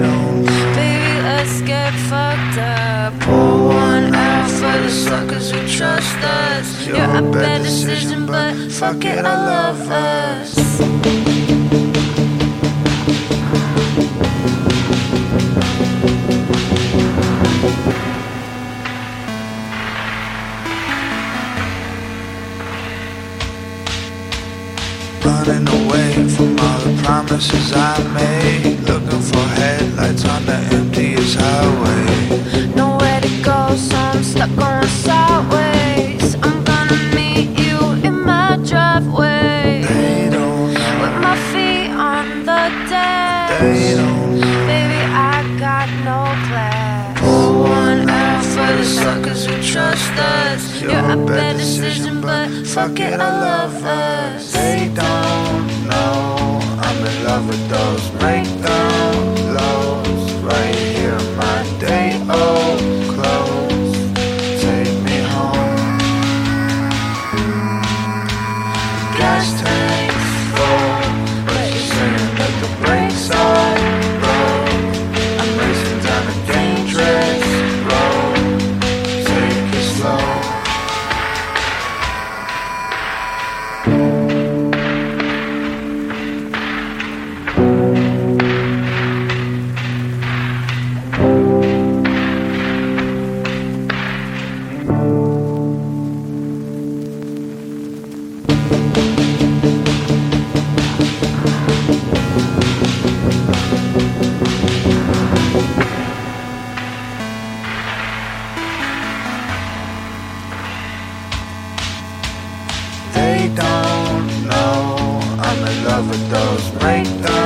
know. Baby, let's get fucked up. Pour one out for the suckers who trust us. You're a bad decision, but fuck it, I love us. Running away from all the promises I made. Trust us. You're a bad decision, but fuck it, I love us. They don't know. I'm in love with those breakdown Gas tanks They don't